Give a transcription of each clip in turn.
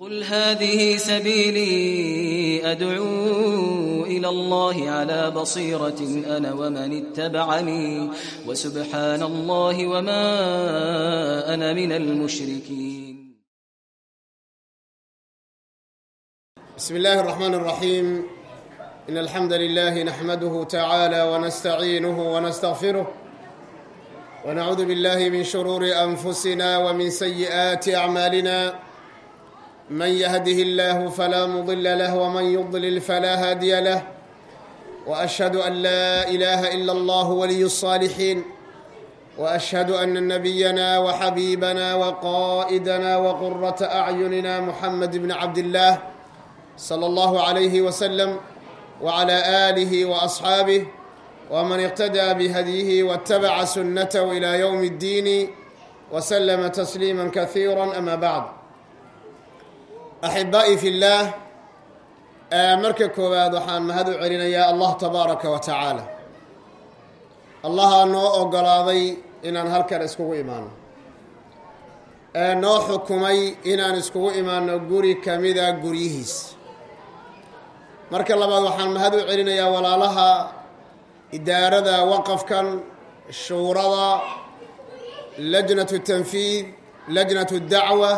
قل هذه سبيلي أدعو إلى الله على بصيرة أنا ومن اتبعني وسبحان الله وما أنا من المشركين بسم الله الرحمن الرحيم إن الحمد لله نحمده تعالى ونستعينه ونستغفره ونعوذ بالله من شرور أنفسنا ومن سيئات أعمالنا من يهده الله فلا مضل له ومن يضلل فلا هادي له واشهد ان لا اله الا الله ولي الصالحين واشهد ان نبينا وحبيبنا وقائدنا وقره اعيننا محمد بن عبد الله صلى الله عليه وسلم وعلى اله واصحابه ومن اقتدى بهديه واتبع سنته الى يوم الدين وسلم تسليما كثيرا اما بعد axibaa'i fi llaah marka koowaad waxaan mahad u celinayaa allah tabaaraka wa tacaala. Allaha noo ogolaaday inaan halkan iskugu imaano. Ee noo xukumay inaan iskugu imaano guri kamida guryihiis. Marka labaad waxaan mahad u celinayaa walaalaha idaarada waqafkan shuurada lajnatu tanfiid lajnatu dacwa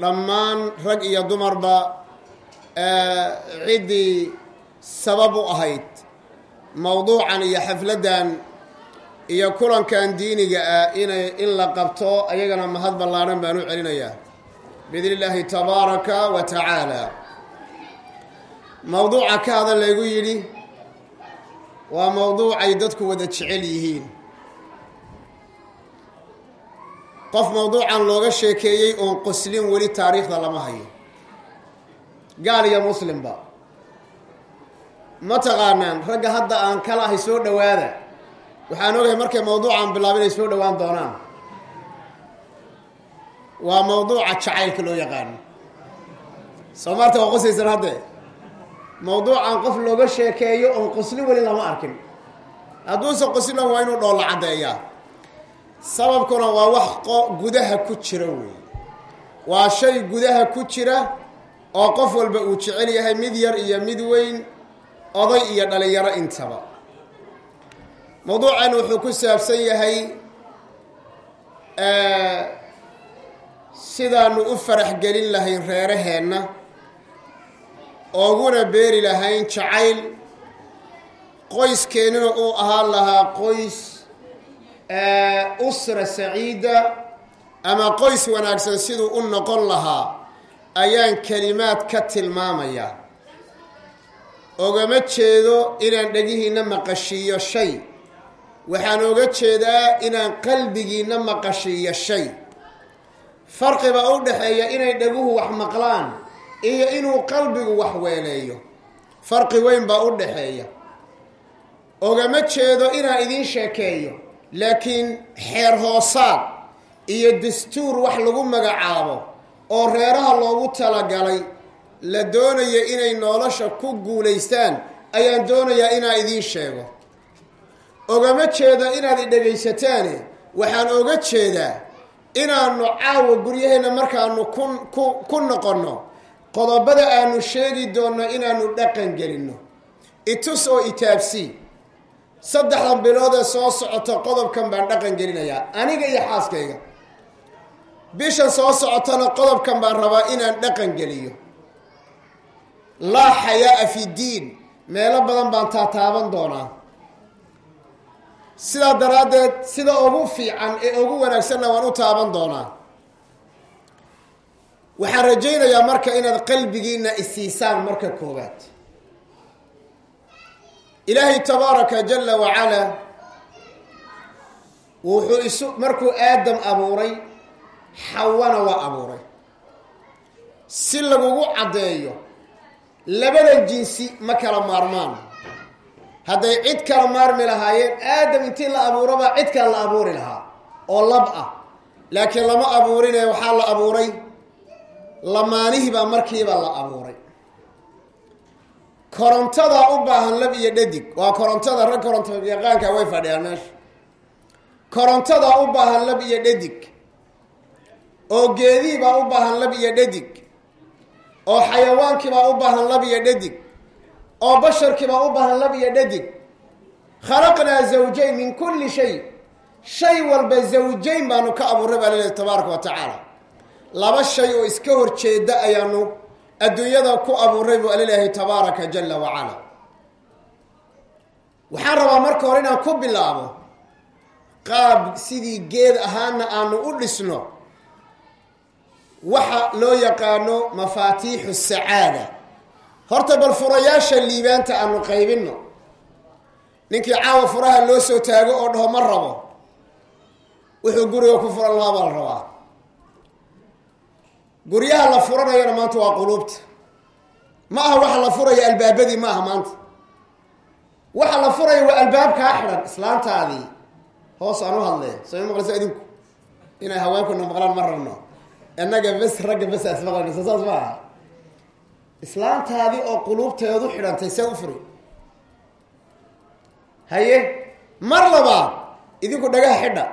dhammaan rag iyo dumarba ciddii sabab u ahayd mowduucan iyo xafladdan iyo kulankan diiniga ah inay in la qabto ayagana mahad ballaadhan baan u celinayaa. Biidni illaahi tabaaraka wa tacaala. Mowduuca ka hadan laygu yidhi waa mowduucay dadku wada jecel yihiin qof mowduucan looga sheekeeyey oon qoslin weli taariikhda lama hayo. Gaal iyo muslimba ma taqaanaan ragga hadda aan kala ahay soo dhowaada. Waxaan ogahay markay mowduucan bilaaba inay soo dhowaan doonaan. Waa mowduuca jacaylka loo yaqaano soo maarta waa qosaysan hadde? Mowduucan qof looga sheekeeyo oon qoslin weli lama arkin. Hadduusan qoslinan waa inuu dhoolla caddeeyaa sababkuna waa wax gudaha ku jira wey waa shay gudaha ku jira oo qof walba uu jecel yahay mid yar iyo mid weyn oday iyo dhalinyaro intaba. Mowduucan wuxuu ku saabsan yahay sidaanu u farax gelin lahayn reeraheenna ooguna beeri lahayn jacayl. Qoyskeennina uu ahaan lahaa qoys usra saciida ama qoys wanaagsan siduu u noqon lahaa ayaan kelimaad ka tilmaamayaa ogama jeedo inaan dhegihiinna maqashiiyo shay. Waxaan oga jeedaa inaan qalbigiinna maqashiiyo shay. Farqiba u dhexeeya inay dheguhu wax maqlaan iyo inuu qalbigu wax weeleeyo. Farqi weyn baa u dhexeeya ogama jeedo inaan idiin sheekeeyo laakiin xeer hoosaad iyo dastuur wax lagu magacaabo oo reeraha loogu talagalay la doonaya inay nolosha ku guulaystaan ayaan doonayaa inaan idiin sheego. Ogama jeedo inaad i waxaan oga jeedaa inaanu caawa guryaheenna markaanu ku ku noqonno. Qodobada aanu sheegi doonno inaanu dhaqan gelinno. Itus oo itaabsii saddexdan biloodee soo socota qodobkan baan dhaqan gelinayaa aniga iyo xaaskayga. Bishan soo socotana qodobkan baan rabaa inaan dhaqan geliyo. Laa xayaa-a fi diin meelo badan baan taataaban doonaa. Sidaa daraaddeed sida ugu fiican ee ugu wanaagsanna waan u taaban doonaa. Waxaan rajaynayaa marka inaad qalbigiina isiisaan marka koowaad ilaahay tabaaraka jala wacalaa wuxuu isu markuu aadam abuuray xawana waa abuuray. Si lagugu caddeeyo labada jinsi ma kala maarmaan. Hadday cid kala maarmi lahaayeen aadam intii la abuurabaa cid kale la abuuri lahaa oo lab ah. Laakiin lama abuurine waxaa la abuuray lamaanihiibaa markiiba la abuuray korontadaa u baahan lab iyo dhadig. Waa korontada rag koronto yaqaanka way fadhiyaan meesha. Korontadaa u baahan lab iyo dhadig. Oo geediibaa u baahan lab iyo dhadig. Oo xayawaankiibaa u baahan lab iyo dhadig. Oo basharkiibaa u baahan lab iyo dhadig. Khalaqnaa zawjayn min kulli shay. Shay walba zawjayn baanu ka abuuray baa laleehay tabaaraka wa tacaala. Laba shay oo iska horjeeda ayaanu adduunyada ku abuuray buu alilaahay tabaaraka jala wacala. Waxaan rabaa marka hore inaan ku bilaabo qaab sidii geed ahaana aanu u dhisno. Waxa loo yaqaano mafaatiixu sacaada. Horta bal furayaasha liibaanta aanu qaybinno. Ninkii caawa furaha loo soo taago oo dhaho ma rabo. Wuxuu guriga ku furan lahaa baa la rabaa guryaha la furanayana maanta waa quluubta. Ma aha waxa la furaya albaabadii ma aha maanta. Waxa la furaya waa albaabkaa xidhan islaantaadii. Hoos aan u hadlee soo maqlaysa idinku? Inay haweenkuna maqlaan ma rabno innaga bes ragga bes as maqlaysa saas ma aha. Islaantaadii oo quluubteedu xidhantay see u furi. Haye mar labaad idinku dhagaha xidha.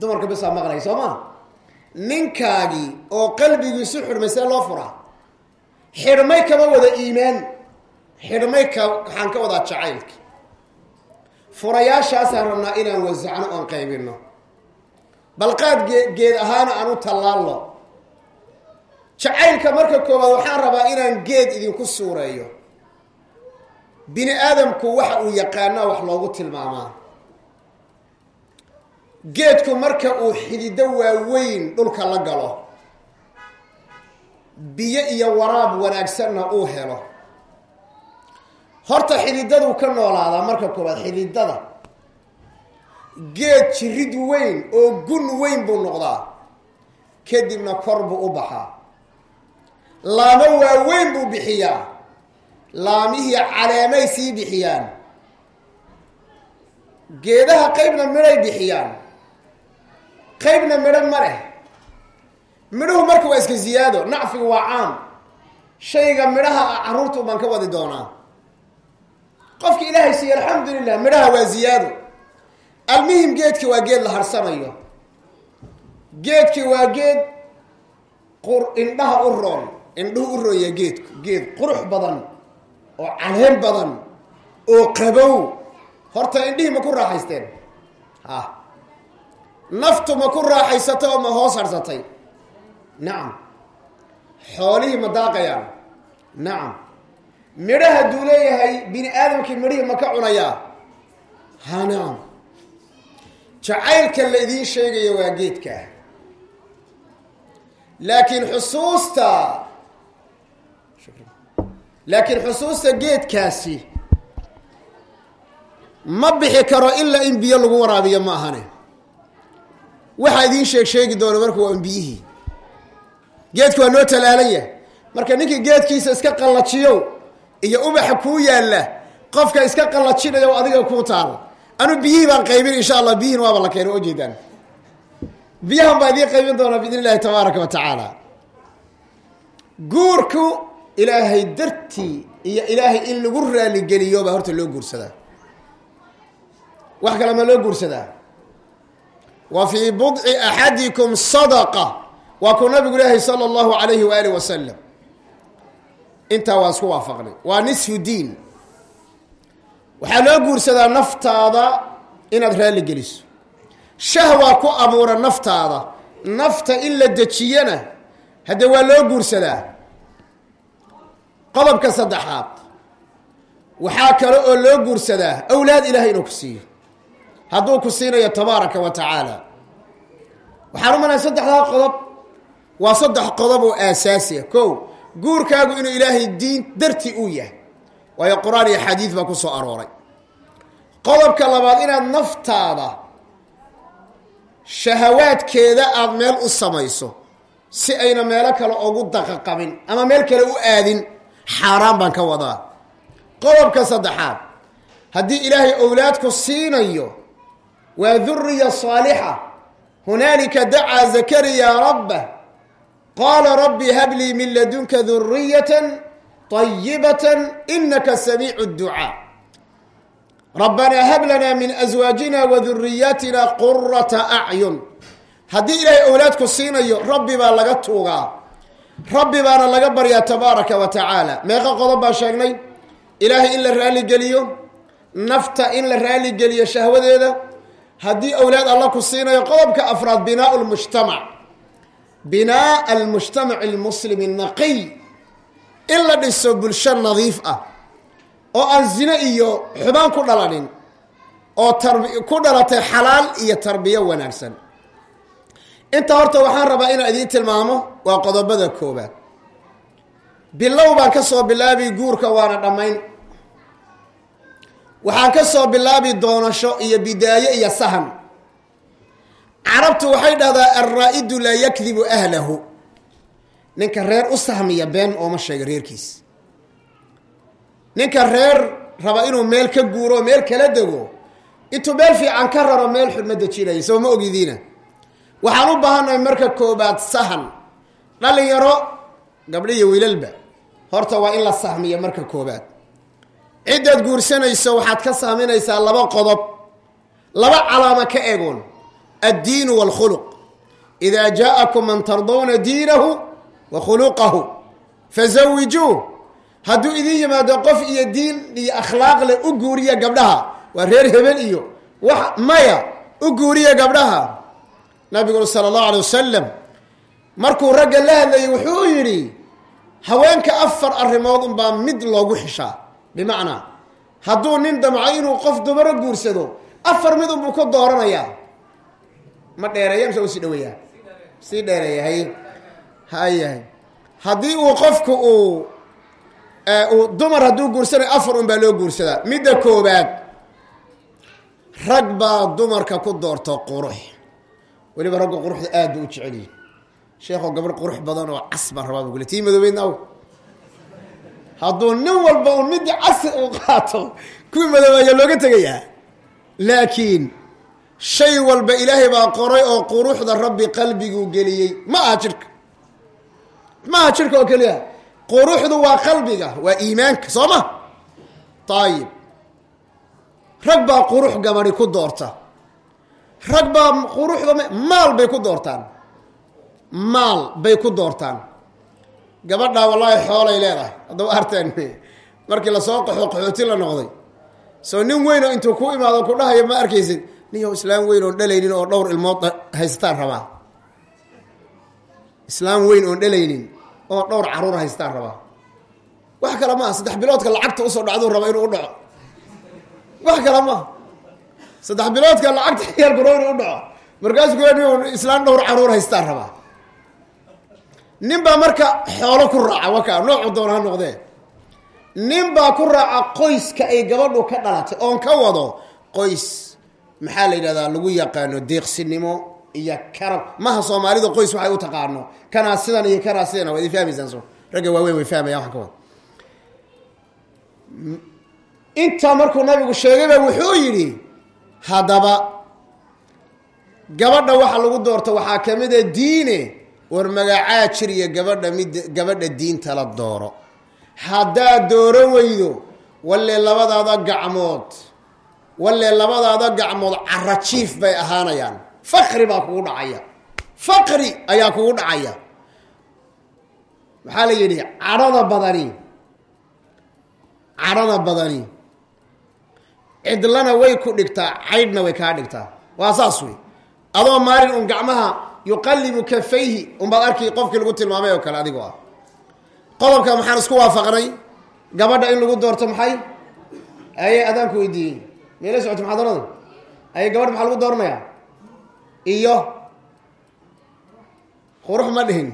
Dumarka besaa maqlay soo ma ninkaagii oo qalbigiisu xidhmay see loo furaa. Xidhmay kama wada iimaan. Xidhmay ka waxaan ka wadaa jacaylka furayaashaasaan rabnaa inaan wasacno oon qaybino balqaad gee geed ahaana aan u tallaalno. Jacaylka marka koowaad waxaan rabaa inaan geed idinku suureeyo. Bini aadamku waxa uu yaqaanaa wax loogu tilmaamaa geedku marka uu xidido waaweyn dhulka la galo biyo iyo waraab wanaagsanna uu helo. Horta xididaduu ka noolaadaa marka koowaad xididada geed jirid weyn oo gun weyn buu noqdaa kadibna kor buu u baxaa. Laamo waaweyn buu bixiyaa laamihii caleemay sii bixiyaan. Geedaha qaybna midhay bixiyaan qaybna midho ma leh. Midhuhu marka waa iska ziyaado nacfigu waa caam shayga midhaha ah carruurtu ka wadi doonaa. Qofki ilaahay siiye alxamdulilah midhaha waa ziyaado. Almuhim geedki waa geed la harsanayo. Geedki waa geed qur indhaha u roon. Indhuhu u roonya geedku geed qurux badan oo caleen badan oo qabow. Horta indhihii ma ku raaxaysteen? Ha naftu ma ku raaxaysatay oo ma hoos harsatay. Nacam xoolihii ma daaqayaan. Nacam midho hadduu leeyahay bini aadamkii midhihii ma ka cunayaa ha nacam jacaylka la idiin sheegayo waa geedka. Laakiin xusuusta laakiin xusuusta geedkaasi ma bixi karo ilaa in biyo lagu waraabiyo ma ahane waxaa idiin sheeg sheegi doona marka waa biyihii geedku waa noo talaalan yahay marka ninkii geedkiisa iska qallajiyo iyo ubaxa kuu yaalla qofka iska qallajinayo adiga kuu taalo anu biyihii baan qaybin insha allah biyihin waaba la keena oo jeedaan. Biyahan baa idiin qaybin doonaa biidn illahi tabaaraka wa tacaala. Guurku ilaahay dartii iyo ilaahay in lagu raaligeliyo baa horta loo guursadaa. Wax kale ma loo guursadaa wa fii budci axadikum sadaqa. Waa kuu nabigu ilaahay sala allahu alayhi waaalih wasalam intaa waa isku waafaqnay. Waa nisfu diin. Waxaa loo guursadaa naftaada inaad raalli geliso. Shahwaa ku abuura naftaada. Nafta in la dejiyana haddee waa loo guursadaa? Qodobka saddexaad. Waxaa kale oo loo guursadaa awlaad ilaahay inuu ku siiyo hadduu ku siinayo tabaaraka wa tacaala. Waxaan u malaya saddexdaa qodob. Waa saddex qodob oo aasaasiya ko guurkaagu inuu ilaahay diin darti uu yahay. Waayo qur'aan iyo xadiid baa ku soo arooray. Qodobka labaad inaad naftaada shahawaadkeeda aada meel u samayso si ayna meelo kale ugu daqaqabin ama meel kale u aadin xaaraan baan ka wadaa. Qodobka saddexaad haddii ilaahay owlaadku siinayo waa duriya saalixa. Hunaalika dacaa zakariya rabbah qaala rabbi hablii min ladunka duriyatan طayibatan inaka samiicu اdducaa rabbanaa hab lanaa min aswaajina wa duriyaatina qurata acyun haddii ilaahay owlaadku siinayo rabbi baa laga tuugaa. Rabbi baana laga baryaa tabaaraka wa tacaala. Meeqa qodob baa sheegnay. Ilaahay in la raaligeliyo nafta in la raaligeliyo shahwadeeda haddii awlaad alla ku siinayo qodobka afraad binaau lmujtamac binaa almujtamac almuslimi naqiy. In la dhiso bulsho nadiif ah oo aan zine iyo xubaan ku dhalanin oo tarb ku dhalatay xalaal iyo tarbiyo wanaagsan. Inta horta waxaan rabaa inaan idiin tilmaamo waa qodobada koobaad bilow baan ka soo bilaabi guurka waana dhammayn waxaan ka soo bilaabi doonasho iyo bidaaye iyo sahan. Carabtu waxay dhahdaa alraa-idu laa yakdibu ahlahu. Ninka reer u sahmiya been ooma sheega reerkiis. Ninka reer raba inuu meel ka guuro oo meel kala dego intuu meel fiican ka raro meel xudma dejinaya soo ma ogidiina. Waxaan u baahannahay marka koobaad sahan. Dhalinyaro gabdho iyo wiilalba horta waa in la sahmiya marka koobaad ciddaad guursanayso waxaad ka sahminaysaa laba qodob. Laba calaamo ka egoon addiinu waalkhuluq idaa jaa-akum man tardawna diinahu wa khuluqahu fazawijuuh hadduu idin yimaado qof iyo diin iyo akhlaaq leh u guuriya gabdhaha. Waa reer hebel iyo wax maya u guuriya gabdhaha. Nabiguna sala allahu alay wasalam markuu ragga la hadlayay wuxuu yidhi haweenka afar arrimood unbaa mid loogu xishaa bimacnaa hadduu nin damco inuu qof dumaro guursado afar mid unbuu ku dooranayaa. Ma dheereeya mise u sii dhaweeyaa sii dheereeya hay hayahay haddii uu qofku uu uu dumar hadduu guursanayo afar un baa loo guursadaa. Midda koobaad rag baa dumarka ku doorto qurux. Weliba raggu quruxda aad ba u jecelyihin sheekoo gabadh qurux badan oo cas baan rabaa bugule tii madoobeydna aw hadduu nin walba un midii casri uu qaato kuwii madoobeeya looga tegayaa. Laakiin shay walba ilaahay baa qoray oo quruxda rabbi qalbiguu geliyey. Ma aha jirhka ma aha jirhka oo keliya. Quruxdu waa qalbiga waa iimaanka soo ma? Ayib rag baa qurux gabadhi ku doorta. Rag baa quruxda maal bay ku doortaan. Maal bay ku doortaan gabadhaa wallaahi xoolay leedahay. Haddaba arteen markii la soo qaxo qaxooti la noqday. Soo nin weyn oo intuu ku imaado ku dhahayo ma arkaysid ninyow islaam weyn oon dhalaynin oo dhowr ilmood haystaan rabaa. Islaam weyn oon dhalaynin oo dhowr carruur haystaan rabaa. Wax kale maaha saddex biloodka lacagta u soo dhacduu raba inuu u dhaco. Wax kale maaha saddex biloodka lacagta yar guro inuu u dhaco. Markaasuu ku islaam dhowr carruur haystaan rabaa nin baa marka xoolo ku raaca waka noocu doona ha noqdee. Nin baa ku raaca qoyska ay gabadhu ka dhalatay oon ka wado qoys maxaa la yidhahdaa lagu yaqaano deeqsinimo iyo karab. Maha soomaalidu qoys waxay u taqaano kanaa sidan iyo kanaa sidan waad ifahmaysaan so ragga waaweyn way fahmaya waxaan ka wada intaa markuu nabigu sheegayba wuxuu yidhi haddaba gabadha waxa lagu doorto waxaa ka mid a diine war magacaa jiriya gabadha mid gabadha diinta la dooro. Haddaad dooro weydo walle labadaada gacmood walle labadaada gacmood carajiif bay ahaanayaan. Fakri baa kugu dhacaya. Fakri ayaa kugu dhacaya. Maxaa la yidhi? Cadhada badani. Cadhada badani. Cidlana way ku dhigtaa caydhna way kaa dhigtaa. Waa saas wey. Adoo maalin un gacmaha yuqallibu kafayhi unbaad arki qofkii lagu tilmaamay oo kale adigoo ah. Qodobka maxaan isku waafaqnay gabadha in lagu doorto maxay? Aye adaanku weydiiyey meela socoto muxaadarada aye gabadha maxaa lagu dooranayaa? Iyo qurux ma dhihin.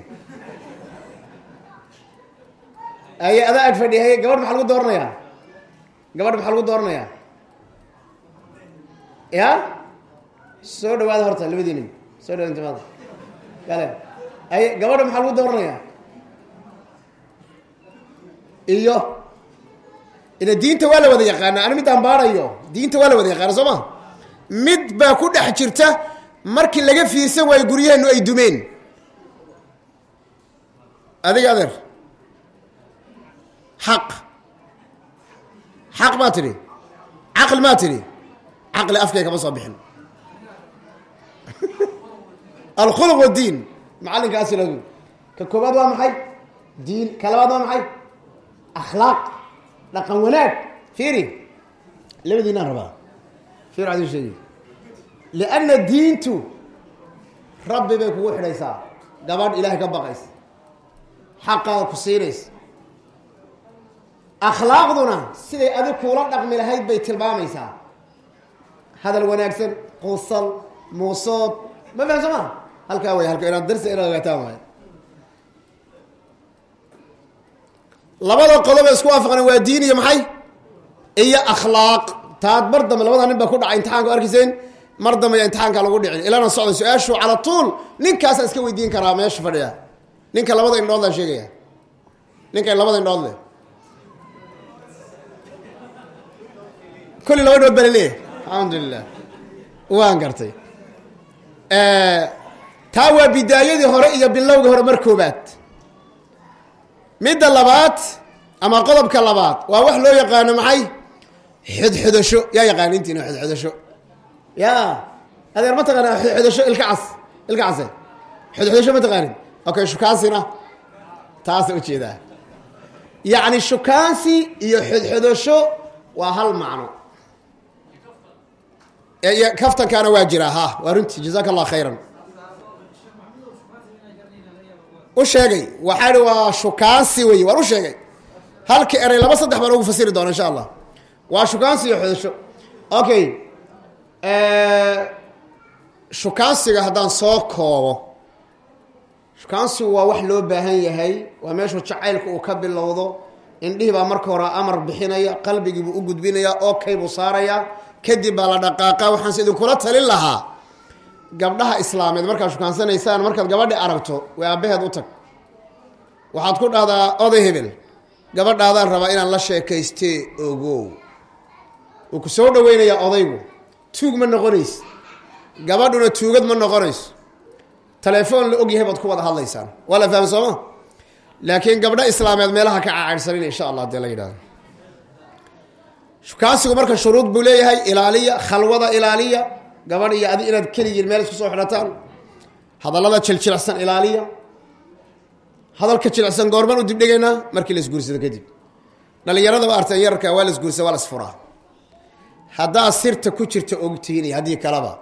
Aye adaa ag fadhiya haye gabadha maxaa lagu dooranayaa? Gabadha maxaa lagu dooranayaa? Ya soo dhawaada horta labadiinin soo dhawaada gabadha maxaa lagu dooranayaa iyo? Ila diinta waa la wada yaqaana ani midaan baarayo. Diinta waa la wada yaqaana soo ma? Mid baa ku dhex jirta markii laga fiirsan waayo guryaheenu ay dumeen. Adiga adeer. Xaq. Xaq maa tidhi. Caqli maa tidhi. Caqli afkay kama soo bixin alkhuluq wadiin macallinkaasi lagu ka koobaad waa maxay? Diin. Ka labaad waa maxay? Akhlaaq. Dhaqan wanaag. Fiiri. Labadiinaan rabaa. Fiir adin sheegi. Lianna diintu rabbi bay kugu xidhaysaa. Gabadh ilaahay ka baqaysa. Xaqaada ku siinaysa. Akhlaaqduna siday adig kuula dhaqmi lahayd bay tilmaamaysaa. Hadal wanaagsan qusal muusood. Ma fahamsa ma halkaa way halka inaad darsi inaad ogaataan waay labada qodob isku waafaqan waa diin iyo maxay? Iyo akhlaaq. Taad mar dambe labada nin baa ku dhacay imtixaanka arkiseyn mar dambe imtixaanka lagu dhicin. Ilana socda su'aashu cala tuul. Ninkaasa iska weydiin karaa meesha fadhiya ninka labada indhood laan sheegaya. Ninka labada indhood kulli laba indhood baa la leeyahay alxamdulilah waan gartay taa waa bidaayadii hore iyo bilowga hore mar koobaad midda labaad ama qodobka labaad waa wax loo yaqaano maxay? Xodxodasho yaa yaqaana intiina xodxodasho ya adeer ma taqaana xodxodasho ilka cas ilka ma taqaanin okay shukaansina taasa u jeedaa yacni shukaansi iyo xodxodasho waa hal macno. Kaftankaana waa jiraa ha waa runtii. Jazaaka allah khayran u sheegay. Waxaa waa shukaansi wey waan u sheegay. Halka eray laba saddex baan ugu fasiri doona insha allah. Waa shukaansi iyo xodasho okay shukaansiga haddaan soo koobo. Shukaansigu waa wax loo baahan yahay. Waa meeshuu jacaylka uu ka bilowdo. Indhihii baa marka hore amar bixinaya qalbigiibuu u gudbinaya okay buu saaraya kadib baa la dhaqaaqa. Waxaanse idinkula talin lahaa gabdhaha islaameed markaad shukaansanaysaan markaad gabadhi aragto way aabbaheed u tag. Waxaad ku dhahdaa oday hebel. Gabadhaadaan rabaa inaan la sheekaystee ogow wuu ku soo dhaweynayaa odaygu. Tuug ma noqonayso gabadhuna tuugad ma noqonayso telefoon la og yahay baad ku wada hadlaysaan. Waa la fahmi sooma? Laakiin gabdho islaameed meelaha ka cacaydhsanin insha allah haddii la yidhahdo shukaansigu marka shuruud buu leeyahay ilaaliya khalwada ilaaliya gabadh iyo adi inaad keligiin meel isku soo xidhataan. Hadallada jiljilicsan ilaaliya. Hadalka jilicsan goormaan u dibdhigaynaa markii la isguursado kadib. Dhalinyaradaba arteen yararka waa la isguursada waa la isfuraa. Haddaad sirta ku jirta ogtiini haddii kaleba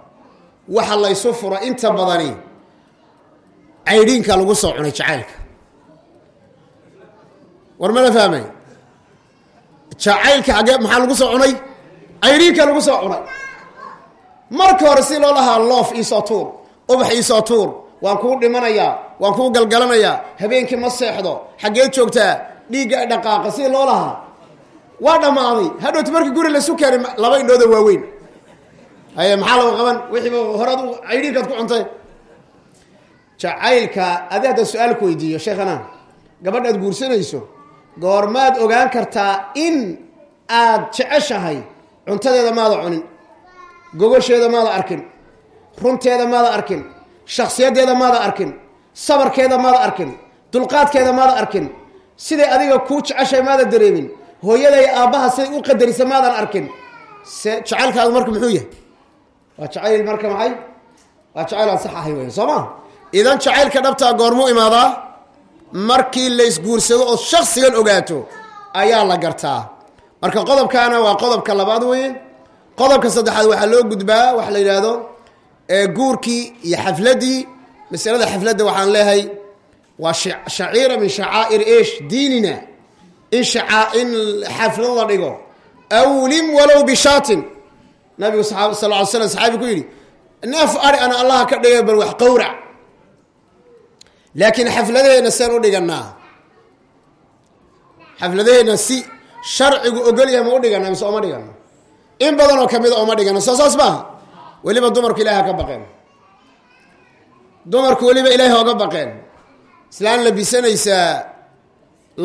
waxa laysu fura inta badani caydhiinka lagu soo cunay jacaylka. War ma la fahmay? Jacaylka agee maxaa lagu soo cunay? Caydhiinka lagu soo cunay marka hore si loo lahaa loof iisoo tuur ubax iisoo tuur waan kuu dhimanayaa waan kuu galgalanayaa habeenkii ma seexdo xaggeed joogtaa dhiigga dhaqaaqa si loo lahaa. Waa dhammaaday. Hadhowti markii guri laysu keenay laba indhooda waaweyn. Haye maxaa lagu qaban? Wixiiba horead caydhiinkaad ku cuntay. Jacaylka adi hadda su'aal ku weydiiyo sheekhana gabadhaad guursanayso goormaad ogaan kartaa in aad jeceshahay cuntadeeda maada cunin gogosheeda maada arkin runteeda maada arkin shaksiyaddeeda maada arkin sabarkeeda maada arkin dulqaadkeeda maada arkin siday adiga kuu jeceshahay maada dareemin hooyaday aabbaha siday u qadarisa maadan arkin se jacaylkaadu marka muxuu yahay? Waa jacayl marka maxay? Waa jacayl aan sax ahay wey soo ma? Idan jacaylka dhabtaa goormuu imaadaa? Markii la isguursado oo shaksigan ogaato ayaa la gartaa. Marka qodobkaana waa qodobka labaad weye qodobka saddexaad waxaa loo gudbaa waxa la yidhaahdo guurkii iyo xafladdii masalada xafladda waxaan leehay waa shaciira min shacaa'ir esh diinina. In in xaflad la dhigo. Awlim walow bishaatin. Nabigu sal ly slam saxaabi ku yidhi neef ari ana allaha ka dhigay bal wax qowrac laakiin xafladaheenna seen u dhiganaa. Xafladaheenna si sharcigu ogolyahay ma u dhigana mise oma dhigano in badanoo kamida oma dhigano. Soo saas maaha weliba dumarku ilahay ha ka baqeen. Dumarku weliba ilaahay oga baqeen. Islaan labisanaysaa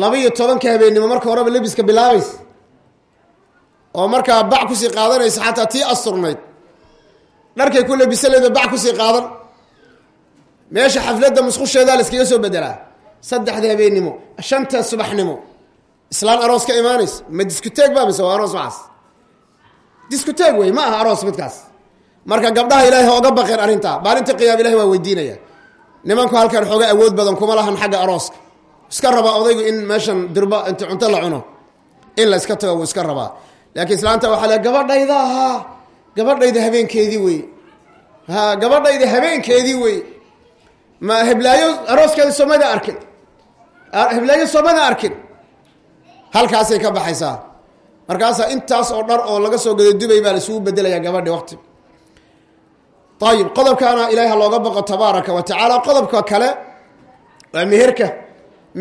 laba-iyo tobanka habeennimo marka horeba lebiska bilaabaysa oo markaa bac ku sii qaadanaysa xataa tii asturnayd dharkay ku labisan leeda bac ku sii qaadan. Meesha xafladda musqusheedaa la iskaga soo bedelaa saddexda habeennimo shanta subaxnimo. Islaan aroos ka imaanaysa ma diskuteeg ba mise waa aroos waxaas diskuteeg wey ma aha aroos midkaas. Marka gabdhaha ilaahay ha oga baqeen arrintaa maalinta qiyaam ilahay waa weydiinaya. Nimanku halkan xooga awood badan kuma lahan xagga arooska. Iska rabaa odaygu in meeshan dirba inta cunto la cuno. In la iska tago wuu iska rabaa. Laakiin islaanta waxaa le gabadhayda ahaa. Gabadhayda habeenkeedii wey ha gabadhayda habeenkeedii wey ma heblaayo arooskeeda soomada arkin. Heblaayo soomada arkin. Halkaasay ka baxaysaa markaasaa intaas oo dhar oo laga soo gaday dubay baa laisugu bedelayaa gabadhi waqti. Ayib qodobkaana ilaahi ha looga boqo tabaaraka wa tacaala. Qodobka kale waa meherka.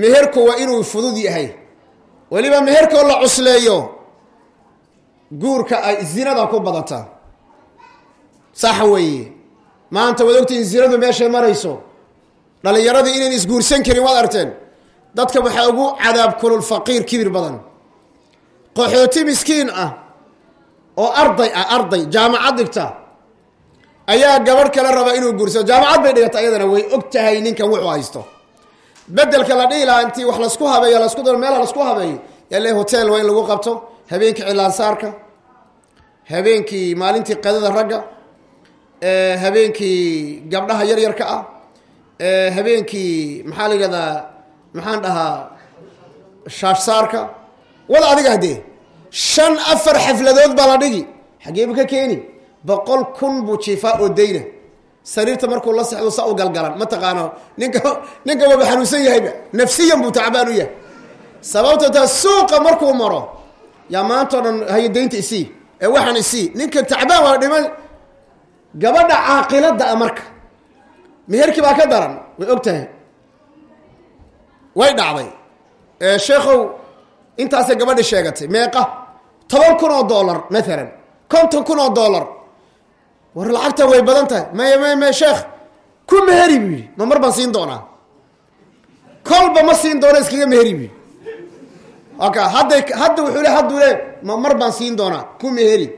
Meherku waa inuu fudud yahay. Weliba meherkoo la cusleeyo guurka ay zinada ku badataa sax weeye. Maanta waad ogtihiin zinadu meeshay marayso. Dhalinyaradii inayn isguursan karin waad arteen. Dadka waxaa ugu cadaab kulul faqiir kibir badan qaxooti miskiin ah oo arday ah arday jaamacad dhigta ayaa gabadh kale raba inuu guursado jaamacad bay dhigata ayadana way og tahay ninkan wuxuu haysto. Bedelka la dhihi lahaa intii wax lasku habeeyo lasku daro meela lasku habeeyo yaale hotel waa in lagu qabto habeenkii cilaansaarka habeenkii maalintii qadada ragga habeenkii gabdhaha yaryarka ah habeenkii maxaa la yidhahdaa maxaan dhahaa shaashsaarka wada adiga haddee shan afar xafladood baa la dhigi. Xageebu ka keeni boqol kun buu jiifaa oo dayna. Sariirta markuu la sexdo sa u galgalan. Ma taqaano ninka ninka waaba xanuunsan yahayba nafsiyan buu tacbaan u yahay. Sababta taa suuqa markuu maro yaa maanta o dhan hayo daynta isii ee waxaan isii ninka tacbaan waa dhiman gabadha caaqilada a marka. Meherkii baa ka daran way og tahay way dhacday. Sheekhow intaasay gabadhi sheegatay. Meeqa toban kun oo dollar maalan konton kun oo dollar. War lacagta way badan tahay. Maya may may sheekh ku meheri buu yidhi. Ma mar baan siin doonaa? Kolba ma siin doona iskaga meheri buu yidhi. Aka hadday hadda wuxuu le hadduu le ma mar siin doonaa ku meheri.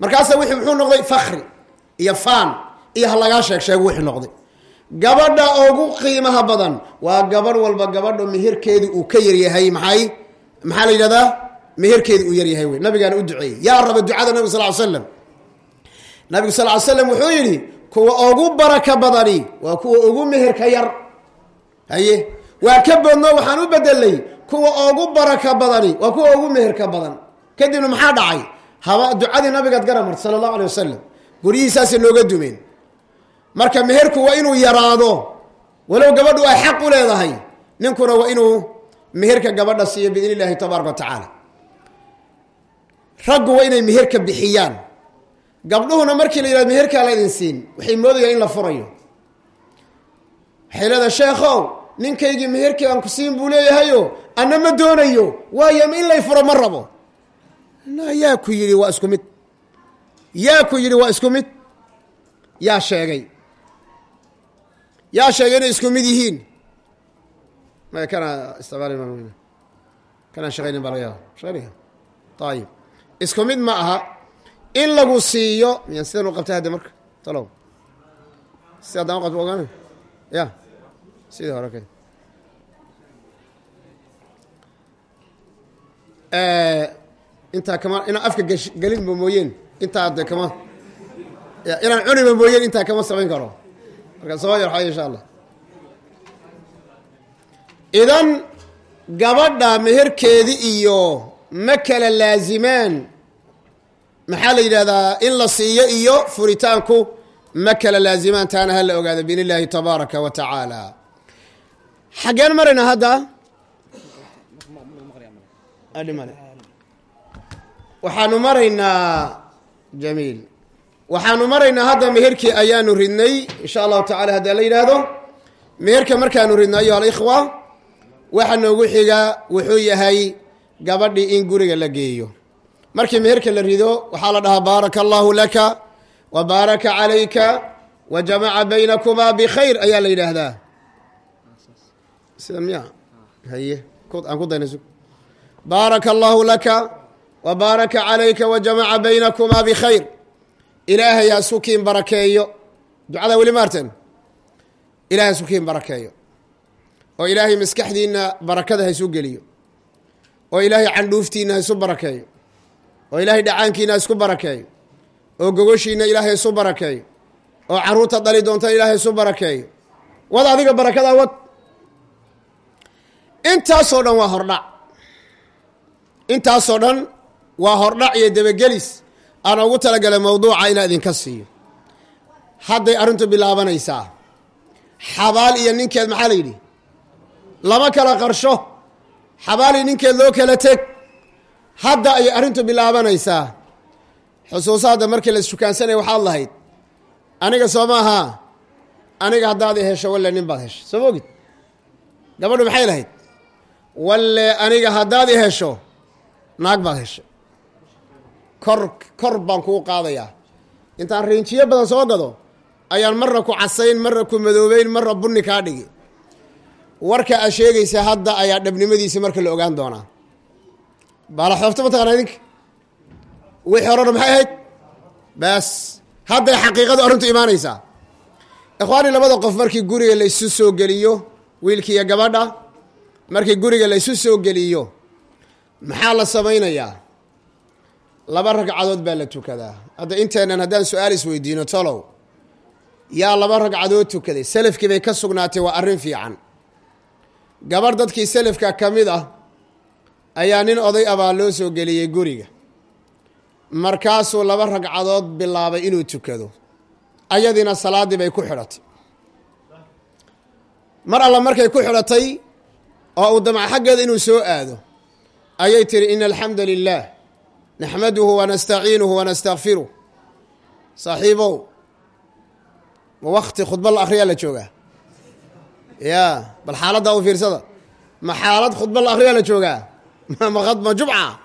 Markaasa w wuxuu noqday? Fakri iyo faan iyo ha lagaa sheeg sheego wixii noqday. Gabadha ugu qiimaha badan waa gabadh walba gabadha meherkeedu uu ka yaryahay maxay maxaa la yidhahdaa? Meherkeedu uu yaryahay wey nabigaana u duceeyey. Yaa raba ducada nabig sal slam nabigu sal ly slam wuxuu yidhi kuwa ugu baraka badani waa kuwa ugu meherka yar. Haye? Waa ka boodno waxaan u bedelay kuwa ugu baraka badani waa kuwa ugu meherka badan. Kadibna maxaa dhacay? Haba ducadii nabigaad garamart sala allahu alay wasalam guryihiisaasay nooga dumeen. Marka meherku waa inuu yaraado. Walow gabadhu ay xaq u leedahay. Ninkuna waa inuu meherka gabadha siiyo biidn illahi tabaaraka wa tacaala. Raggu waa inay meherka bixiyaan. Gabdhuhuna markii la yihahdo meherkaa la idin siin waxay moodayaan in la furayo. Waxay leedahay sheekhow ninkaygii meherkii aan ku siin buu leeyahayo anna ma doonayo waayo in lay furo ma rabo. Yaa ku yidhi waa isku mid. Yaa ku yidhi waa isku mid. Yaa sheegay. Yaa sheegay inay isku mid yihiin maya kana istimaal kanaan shaqaynin baa laga yaaba shaqaynaya ayib isku mid ma aha in lagu siiyo miyaan sidan u qabtay hadde marka. Talow. Si haddaan u qabto ogaana ya. Sidii hore k intaa kama inaan afka gesh gelinba mooyeen. Intaa de kama. Inaan cuniba mooyeen intaa kama samayn karo. Marka soo yarxay insha allah idan gabadha meherkeedi iyo ma kala laazimaan maxaa la yidhahdaa in la siiyo iyo furitaanku ma kala laazimaan taana ha la ogaado biin illaahi tabaaraka wa tacaala. Xaggeen marayna hadda. Waxaanu maraynaa jamiil. Waxaanu maraynaa hadda meherkii ayaanu ridnay insha allahu tacala haddii la yidhaahdo. Meherka markaanu ridnay ayuha alikhwa waxa noogu xiga wuxuu yahay gabadhii in guriga la geeyo. Markii meherka la rido waxaa la dhahaa baaraka allahu laka wa baaraka calayka wa jamaca baynakumaa bikhayr ayaa la yidhaahdaa. Sida miya haye aan ku dayna baaraka allahu laka wa baaraka calayka wa jamaca baynakumaa bikhayr. Ilaahay ha sukiin barakeeyo. Ducada weli maarten ilahay ha sukiin barakeeyo oo ilaahay maskaxdiina barakada ha isu geliyo oo ilaahay candhuuftiina ha isu barakeeyo oo ilaahay dhacaankiina ha isku barakeeyo oo gogoshiina ilaahay isu barakeeyo oo carruurta dhali doonta ilaahay isu barakeeyo. Wad adiga barakada wad. Intaasoo dhan waa hordhac. Intaasoo dhan waa hordhac iyo debagelis aan ugu talagalay mawduuca inaa idinka siiyo. Hadday arrintu bilaabanaysaa xabaal iyo ninkeed maxaa la yidhi lama kala qarsho. Xabaal iyo ninkeed loo kala teg? Hadda ayay arrintu bilaabanaysaa. Xusuusaadda markii la issukaansanaya waxaad lahayd aniga soo maaha. Aniga haddaad i hesho walle nin baad hesho soo mogid gabadhu maxay lahayd? Walle aniga haddaad i hesho naag baad heshay kor kor baan kuu qaadayaa. Intaan riinjiyo badan soo gado ayaan marna ku casayn marna ku madoobeyn marna bunni kaa dhigi warka aad sheegaysa hadda ayaa dhabnimadiisi marka la ogaan doonaa. Baala xoofto mataqana idinka wixii horena maxay ahayd? Bas hadday xaqiiqadu arrintu imaanaysaa. Ikhwaani labada qof markii guriga la isu soo geliyo wiilkiiyo gabadha markii guriga la isu soo geliyo maxaa la samaynayaa? Laba ragcadood baa la tukadaa. Hadda inteenan haddaan su'aal isweydiino tolow. Yaa laba ragcadood tukaday. Selafkii bay ka sugnaatay waa arrin fiican gabarh dadkii selafka ka mid ah ayaa nin oday abaa loo soo geliyey guriga. Markaasuu laba ragcadood bilaabay inuu tukado. Ayadiina salaaddii bay ku xidhatay. Mar alla markay ku xidhatay oo uu damca xaggeeda inuu soo aado ayay tihi ina alxamda lilah naxmaduhu wanastaciinuhu wanastakfiruh saaxiibow wakti khudba la akhriyaa la joogaa ya bal xaaladdaa u fiirsada. Ma xaalad khudba la akhriyaa la joogaa? Ma ma jumca?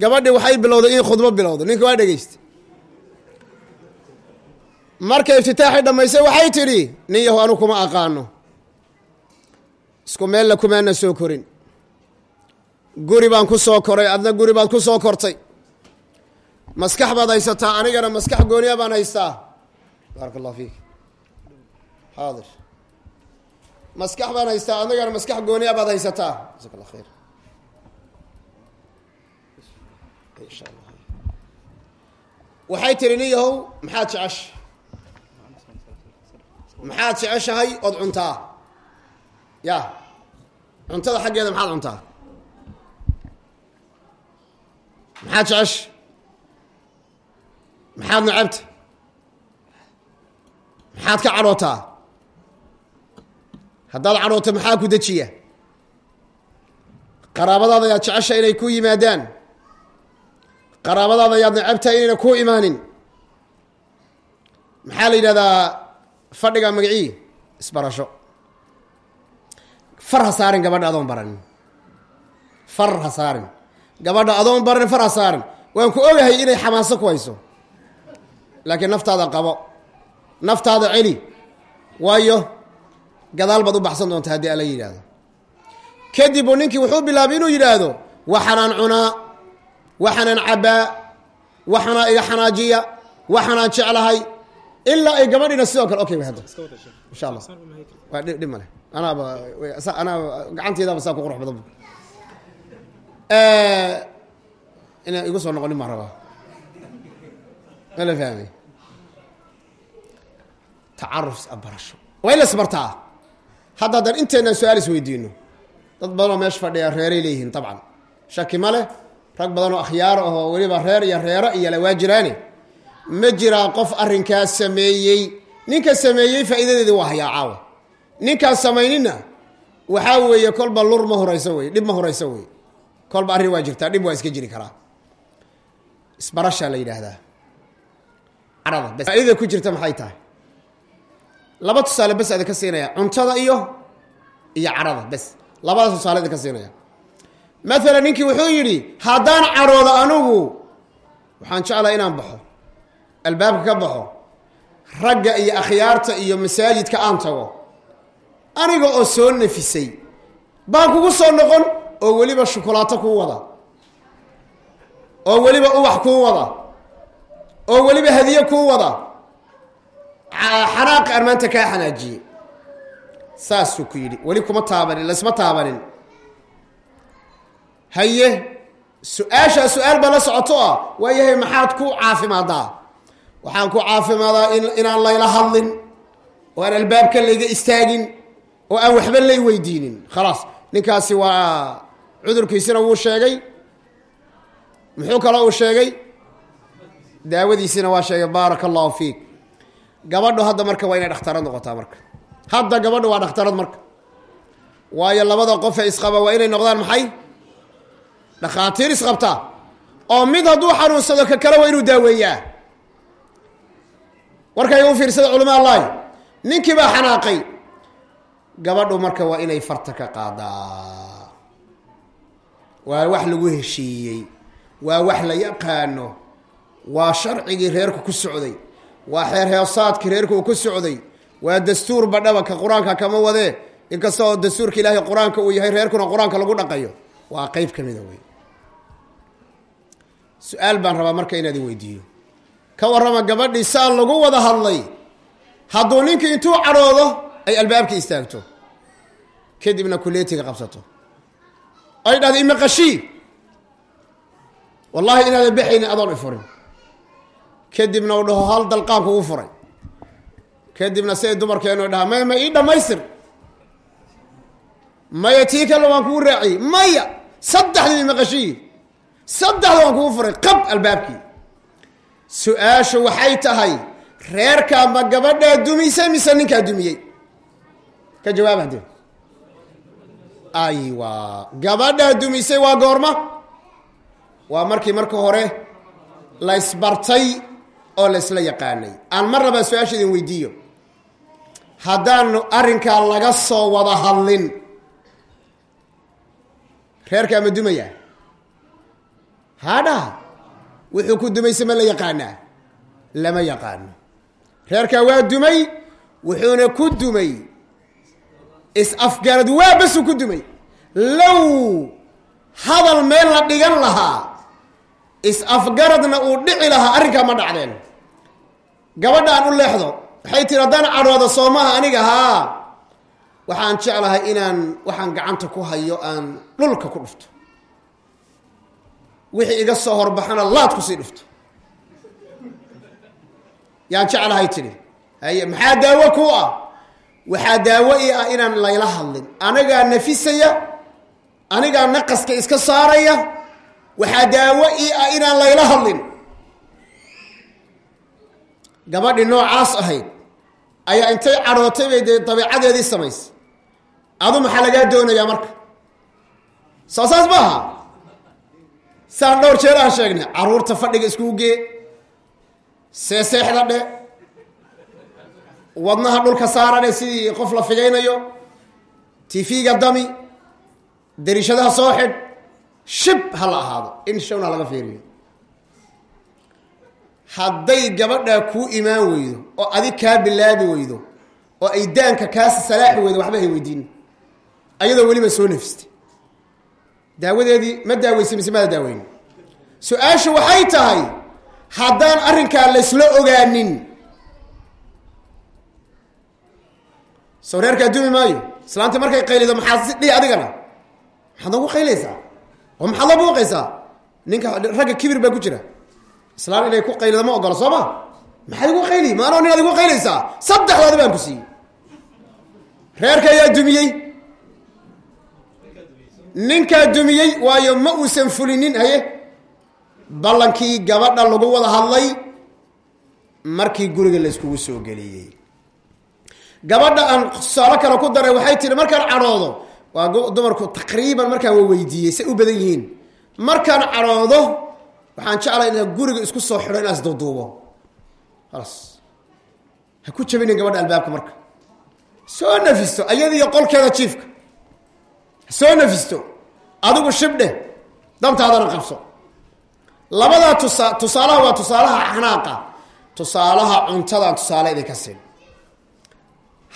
Gabadhii waxay bilowday in khudbo bilowdo ninka waa dhegeystay. Markay iftitaaxii dhammaysay waxay tidhi nin yahu anu kuma aqaano. Isku meella kumaana soo korin. Guri baan ku soo koray adna guri baad ku soo kortay. Maskax baad haysataa anigana maskax gooniya baan haystaa. Baaraka allah fiik. Xaadir maskax baan haystaa anigana maskax gooniya baad haysataa. Allah khayr. Waxay tiri nin yahow maxaad jecesha maxaad jeceshahay ood cuntaa. Ya cuntada xaggeeda maxaad cuntaa? Maxaad jecesha maxaad nacabta maxaad ka cadhootaa haddaad cadhoota maxaa ku dejiya? Qaraabadaada ayaad jecesha inay ku yimaadaan. Qaraabadaada ayaad nacabtahay inayna ku imaanin. Maxaa la yidhahdaa fadhiga magacii? Isbarasho. Far ha saarin gabadha adoon baranin. Far ha saarin. Gabadha adoon baranin far ha saarin. Waan ku ogahay inay xamaaso ku hayso. Laakiin naftaada qabo. Naftaada celi. Waayo gadaal baad u baxsan doonta haddii ala yidhaahdo. Kadib ninkii wuxuu bilaabay inuu yidhaahdo waxanaan cunaa waxanaan cabbaa waxanaa iga xanaajiya waxanaan jeclahay ilaa ay gabadhiina sidoo kale. Okay hadda. Insha allah waa dhib male anaaba anaaba gacanteedaaba saa ku qurux badan inaan igu soo noqonin maa rabaa. Mala fahmay tacaruf abarasho waa in la isbartaa hadda haddaan inteenaan su'aal is weydiino dad badan oo meesha fadhiya reeray leeyihiin dabcan shaki ma leh rag badan oo akhyaar ahoo weliba reer iyo reero iyo waa jiraane ma jiraa qof arrinkaas sameeyey. Ninka sameeyey faa'iidadeedii waa hayaa caawa. Ninkaan samayninna waxaa weeye kolba lur ma horeyso wey dhib ma horeyso wey. Kolba arrin waa jirtaa dhib waa iska jiri karaa. Isbarashaa la yidhaahdaa. Carada bes faaidada ku jirta maxay tahay laba tusaale bes idinka siinaya cuntada iyo iyo carada bes. Labadaas tusaale idinka siinaya maalan ninkii wuxuu yidhi haddaan caroodo anigu waxaan jeclaha inaan baxo. Albaabka ka baxo. Ragga iyo akhyaarta iyo masaajidka aan tago. Aniga oo soo nafisay. Baan kugu soo noqon oo weliba shukulaato kuu wada. Oo weliba ubax kuu wada. Oo weliba hadiye kuu wada xanaaqi aan maanta kaa xanaajiyey. Ku yidhi weli kuma taabanin laisma taabanin. Haye su'aashaa su'aal baa la socoto ah. Waayahay maxaad ku caafimaadaa? Waxaan ku caafimaadaa in inaan layla hadlin oo aan albaabka layga istaagin oo aan waxba lay weydiinin. Khalaas ninkaasi waa cudurkiisina wuu sheegay. Muxuu kaloo uu sheegay? Daawadiisina waa sheegay baaraka allahu fiik gabadhu hadda marka waa inay dhakhtarad noqotaa marka. Hadda gabadhu waa dhakhtarad marka. Waayo labada qofe isqaba waa inay noqdaan maxay? Dhakhaatiir isqabtaa oo mid hadduu xanuunsado ka kale waa inuu daaweeyaa. Warkay u fiirsada culamaa allahi ninkii baa xanaaqay. Gabadhu marka waa inay farta ka qaadaa. Waa wax lagu heshiiyey. Waa wax la yaqaano. Waa sharcigii reerku ku socday waa xeer heesaadkii reerku uu ku socday. Waa dastuur badhabanka qur'aanka kama wadee inkasta oo dastuurka ilaahay qur'aanka uu yahay reerkuna qur'aanka lagu dhaqayo. Waa qeyb ka mida wey su'aal baan rabaa marka inaad weydiiyo. Ka warrama gabadhii saa lagu wada hadlay. Hadduu ninkii intuu cadhoodo ay albaabka istaagto. Kadibna kuleetiga qabsato. Ay dhahdo imaqashii wallahi inaadan baxaynin adoon ifurin kadibna uu dhaho hal dalqaan kugu furay. Kadibna siday dumarkeenu dhaha maya ma ii dhammaystir. Maya tii kale waan kugu raaciyey. Maya saddexdii imaqashii saddexda waan kugu furay qab albaabkii. Su'aashu waxay tahay reerkaa ma gabadhaa dumisay mise ninkaa dumiyey? Ka jawaab haddee. Aywa gabadhaa dumisay waa goorma. Waa markii marka hore la ysbartay oo la isla yaqaanay. Aan mar labaa su'aasha idin weydiiyo. Haddaanu arrinkaa laga soo wada hadlin. Reerkaa ma dumayaa hadha wuxuu ku dumayse ma la yaqaanaa? Lama yaqaano. Reerkaa waa dumay wuxuuna ku dumay. Is-afgarad waa basuu ku dumay. Low hadal meel la dhigan lahaa is-afgaradna uu dhici lahaa arrinkaa ma dhacdeen gabadha aan u leexdo waxay tiri haddaan cadhooda soo maha aniga haa. Waxaan jeclahay inaan waxaan gacanta ku hayo aan dhulka ku dhufto. Wixii iga soo horbaxana laad ku sii dhufto. Yaan jeclahay tidhi haye maxaa daawo ku ah? Waxaa daawo i ah inaan layla hadlin. Anigaa nafisaya anigaa naqaska iska saaraya waxaa daawo ii ah inaan layla hadlin gabadhii noocaas ahayd ayaa intay cadhootay bay dee dabeecadeedii samaysay adu maxaa lagaa doonayaa marka? Soo saas maaha saan dhowr jeer aan sheegnay carruurta fadhiga iskugu gee seeseexda dhe wadnaha dhulka saarane sidii qof la figaynayo tifiga dami dariishadaha soo xidh shib ha la ahaado. In shawna laga fiiriyo hadday gabadhaa kuu imaan weydo oo adig kaa bilaabi weydo oo ay daanka kaasi salaaxi weydo waxba hay weydiin. Ayadoo weliba soo nafistay daawadeedii ma daaweysay mise maada daaweyn? Su'aashu waxay tahay haddaan arrinkaa laysla ogaanin. Soo reerkaa dumi maayo? Islaanta markay qaylido maxaad si dhihi adigana? Maxaad noogu qaylaysaa? Oo maxaad loo buuqaysaa? Ninka ragga kibir baa ku jira islaan inay ku qaylido ma ogolo soo ma maxaad igu qayli? Maanoo nin ad igu qaylaysaa saddexdaadi baan ku siiyey. Reerka ayaa dumiyey. Ninkaa dumiyey waayo ma uusan fulinin haye? Ballankii gabadha lagu wada hadlay markii guriga la iskugu soo geliyey. Gabadha aan tusaalo kale ku daray waxay tihi markaan cadhoodo. Waa dumarku taqriiban markaan wa say u badan yihiin. Markaan cadhoodo waxaan jeclay inaa guriga isku soo xidho inaa isduuduubo halas ha ku jabinin gabadha albaabka marka. Soo nafisto ayadiiyo qolkeeda jiifka. Soo nafisto adigu shibdhe dantaadana qabso. Labadaa tusa tusaalaha waa tusaalaha xanaaqa. Tusaalaha cuntadan tusaale idinka siin.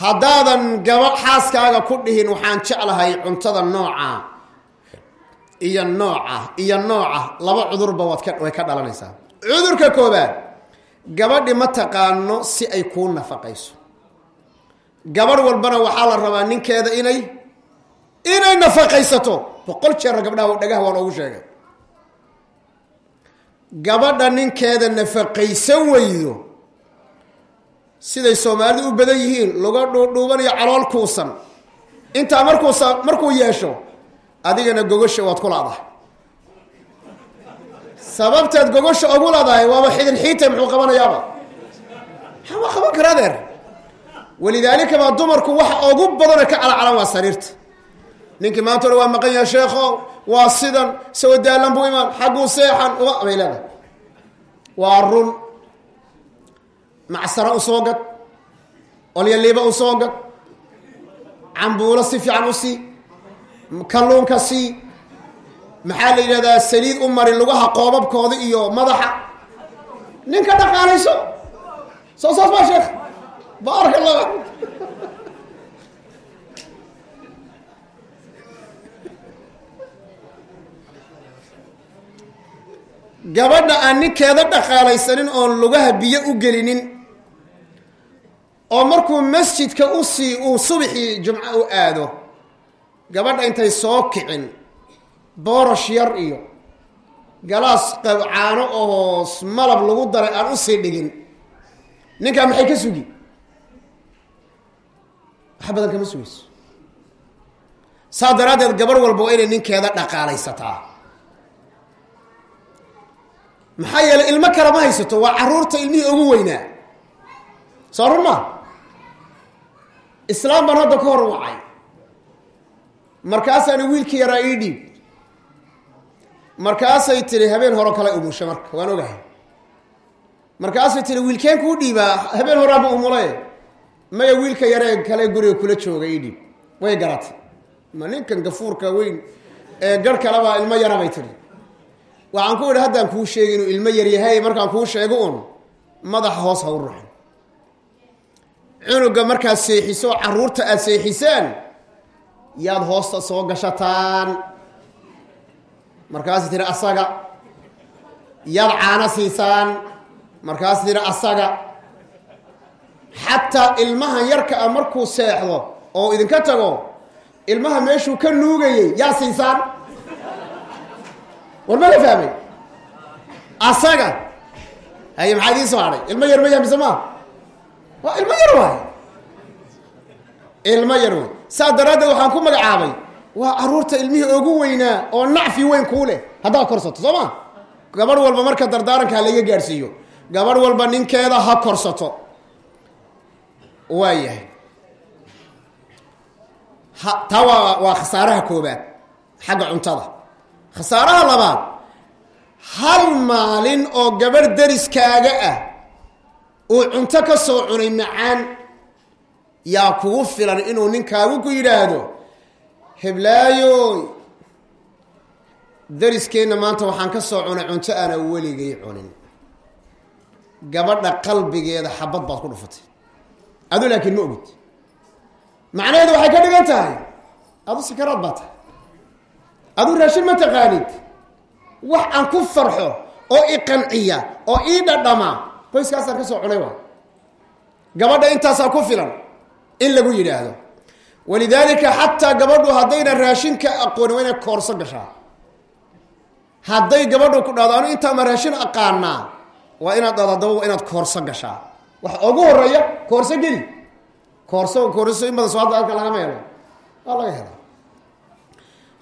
Haddaadan gabadh xaaskaaga ku dhihin waxaan jeclahay cuntada nooca iyo nooca iyo nooca laba cudurba waad ka way ka dhalanaysaa. Cudurka koobaad gabadhi ma taqaano si ay kuu nafaqayso. Gabadh walbana waxaa la rabaa ninkeeda inay inay nafaqaysato. Boqol jeera gabdhaha dhagaha waa noogu sheegay. Gabadha ninkeeda nafaqaysan weydo siday soomaalidu u badan yihiin laga dhuudhuubanayo calool kuusan. Intaa markuusa markuu yeesho adigana gogosha waad ku laadahay sababtaad gogosha ugu laadahay waaba xidin xiita muxuu qabanayaaba? Waa qaban kara adeer walidaalika baa dumarku waxa ugu badana ka calcalan waa sariirta. Ninkii maanta hore waa maqan yahay sheekho waa sidan sawa daalan buu imaan xagguu seexan uma bay leedahay. Waa run. Macsaro u gad. Olyaliiba u gad. Cambuulo si fiican u kalluunka sii maxaa la yidhahdaa saliid u mari lugaha qoobabkooda iyo madaxa. Ninka dhaqaalayso soo saas maa sheekh. Baaraka allah. Gabadha aan ninkeeda dhaqaalaysanin oon lugaha biyo u gelinin oo markuu masjidka u sii uu subaxii jumco u aado gabadha intay soo kicin boorosh yar iyo galaas qabcaano oo malab lagu daray aan u sii dhigin. Ninkaa maxay ka sugi? Wax badan kama sugayso. Saa daraaddeed gabarh walba waa inay ninkeeda dhaqaalaysataa. Maxaa yeelay ilmo kale ma haysato waa carruurta ilmihii ugu weynaa. Soo run maa islaam baan hadda ka hor wacay markaasaani wiilkii yaraa ii dhiib. Markaasay tiri habeen horo kale umusha marka waan ogahay. Markaasay tiri wiilkeen kuu dhiibaa habeen horaaba umule maya wiilka yaree kale guriga kula jooga ii dhiib. Way garatay. Ma ninkan gafuurka weyn ee garh kalebaa ilmo yara bay tiri waxaan ku idhi haddaan kuu sheegi inuu ilmo yar yahay markaan kuu sheego un madaxa hoos ha u ruxin cunuga markaad seexiso carruurta aada seexisaan yaad hoosta soo gashataan. Markaas tiri asaga. Yaad caano siisaan. Markaas tiri asaga. Xataa ilmahan yarka ah markuu seexdo oo idinka tago ilmaha meeshuu ka nuugayey yaa siisaan? War ma la fahmay? Asaga. Haye maxaa idiin soo hadhay ilmo yar ma yahay mise maa waa ilmo yar waay ilmo yar wey saa daraaddeed waxaan ku magacaabay. Waa carruurta ilmihii ugu weynaa oo nacfi weyn kuu leh. Haddaad korsato soo ma? Gabadh walba marka dardaaranka ha laga gaadhsiiyo gabadh walba ninkeeda ha korsato. Waa yahay. Ha taa waa waa khasaaraha koobaad xagga cuntada. Khasaaraha labaad hal maalin oo gabadh dariskaaga ah uu cunto ka soo cunay macaan yaa kugu filan inuu ninkaagu ku yidhaahdo heblaayoy dariskeenna maanta waxaan ka soo cunay cunto aana weligay cunin. Gabadha qalbigeeda xabad baad ku dhufatay. Adu laakiin ma ogid. Macnaheedu waxay ka dhigan tahay adu sakaraad baa tahay. Adu raashin ma taqaanid. Wax aan ku farxo oo i qanciya oo ii dhadhama qoyskaasaan ka soo cunay waay gabadha intaasaa ku filan in lagu yidhaahdo. Walidaalika xataa gabadhu haddayna raashinka aqoonin waa inay koorso gashaa. Hadday gabadhu ku dhahdo anu intaama raashin aqaanaa. Waa inaad dhahdo waa inaad koorso gashaa. Waxa ugu horreeya koorso geli. Koorso koorso in badan soo hadda halka lagama helo. Waa laga helaa.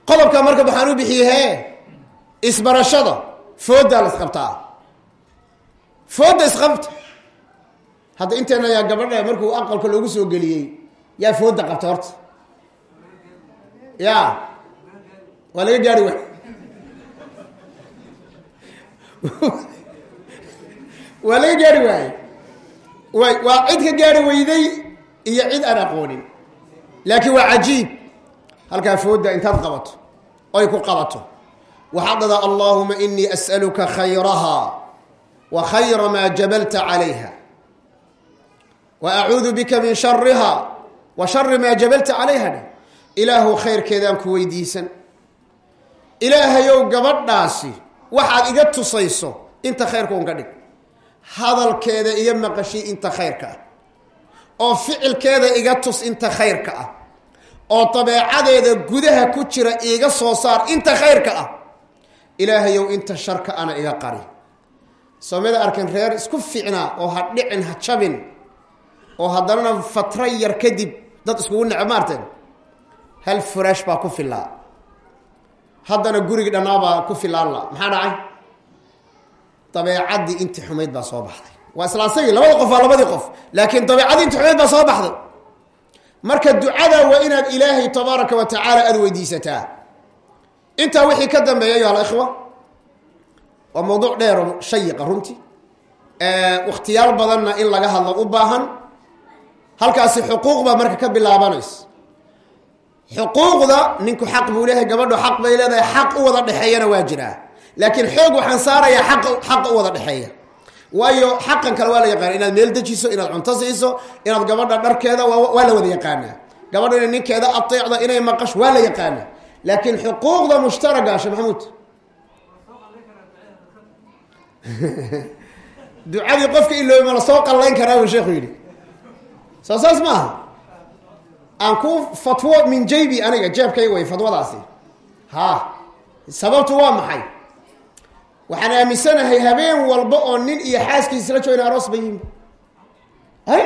Qodobka marka waxaan u bixiyey hee isbarashada fooddaa la isqabtaa foodda isqabta hadda inteena yaa gabadha markuu aqalka loogu soo geliyey yaa foodda qabta horta. Ya waa laga gaari waay waa laga gaari waaye way waa cid ka gaari weyday iyo cid aan aqoonin. Laakiin waa cajiib. Halkaa foodda intaad qabato oy ku qabato. Waxaad dhadaa allahuma inii as'aluka khayraha wa khayra maa jabalta calayha wa acuudu bika min shariha wa shari maa jabalta calayha dhe ilaahu khayrkeedaan ku weydiisan ilaahayow gabadhaasi waxaad iga tusayso inta khayrka un ka dhig hadalkeeda iga maqashay inta khayrka ah oo ficilkeeda iga tus inta khayrka ah oo dabeecadeeda gudaha ku jira iiga soo saar inta khayrka ah ilaahayow inta sharka ana iga qari soomada arkan reer isku ficnaa oo ha dhicin ha jabin oo haddanana fatra yar kadib dad iskugu necb maarteen hal furaash baa ku filaa haddana gurigi dhannaabaa ku filaan la. Maxaa dhacay? Dabeecaddii intii xumayd baa soo baxday. Waa isla labada qof waa labadii qof. Laakiin dabeecaddii intii xumayd baa soo baxday. Marka ducada waa inaad ilaahay tabaaraka wa tacaala aada weydiisataa. Intaa wixii ka dambeeya ayuha alikhwa waa mawduuc dheero shayiqa runtii. Wakhtiyaal badanna in laga hadlo u baahan halkaasi xuquuq baa marka ka bilaabanaysa. Xuquuqda ninku xaq buu leeyahay gabadhu xaq bay leedahay xaq u wada dhexeeyana waa jiraa. Laakiin xoog waxaan saarayaa aq xaqa u wada dhexeeya waayo xaqan kale waa la yaqaana inaad meel dejiso inaad cunto siiso inaad gabadha dharkeeda waa la wada yaqaanaa. Gabadhu inay ninkeeda ateecdo inay maqasho waa la yaqaanaa. Laakiin xuquuqda mushtaraga sheekh maxamuud. Ducadii qofka ilooyma la soo qallayn karaa buu sheekhu yidhi soo saas maaha aan ku fatwo min jaybi aniga jeebkay way fatwadaasi. Ha. Sababtu waa maxay? Waxaan aaminsanahay habeen walba oo nin iyo xaaskiisa la jooga in aroos ba yihiin ay?